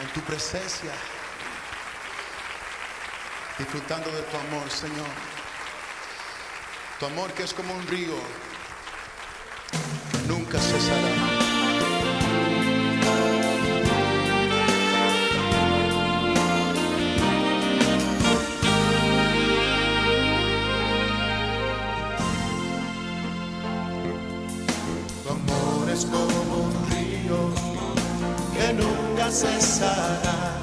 en tu presencia, disfrutando de tu amor, Señor. Tu amor que es como un río, nunca cesará. Tu amor es como un río nunca cesará.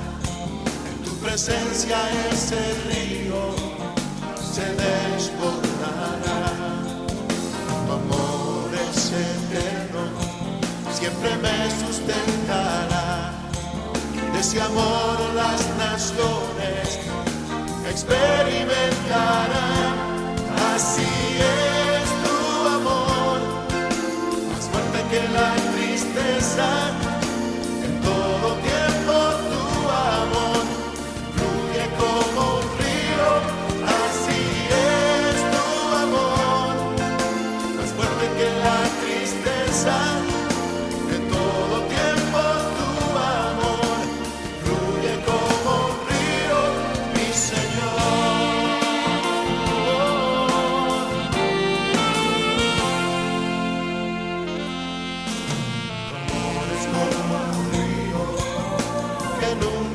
En tu presencia ese río se desbordará. Tu amor es eterno, siempre me sustentará. De ese amor las naciones experimentarán. Así es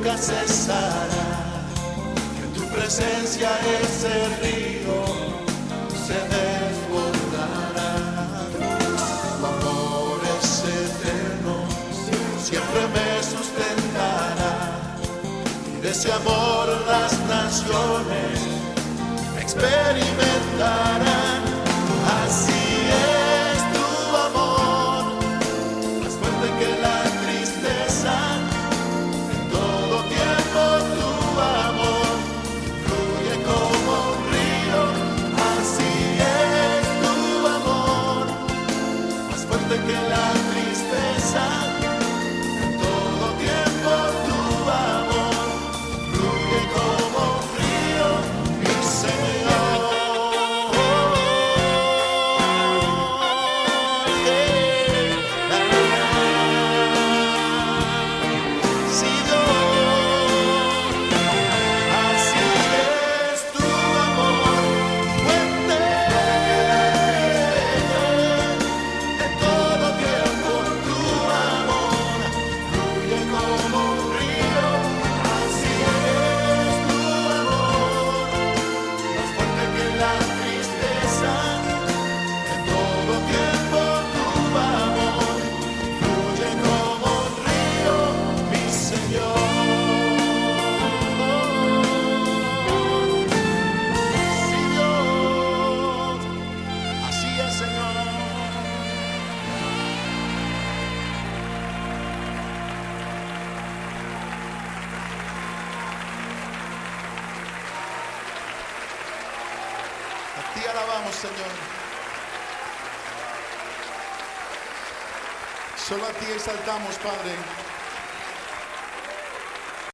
nunca cesará. Que tu presencia ese río se desbordará. Tu amor es eterno, siempre me sustentará. Y de ese amor las naciones experimentarán. Ti alabamos, Señor. Solo a ti exaltamos, Padre.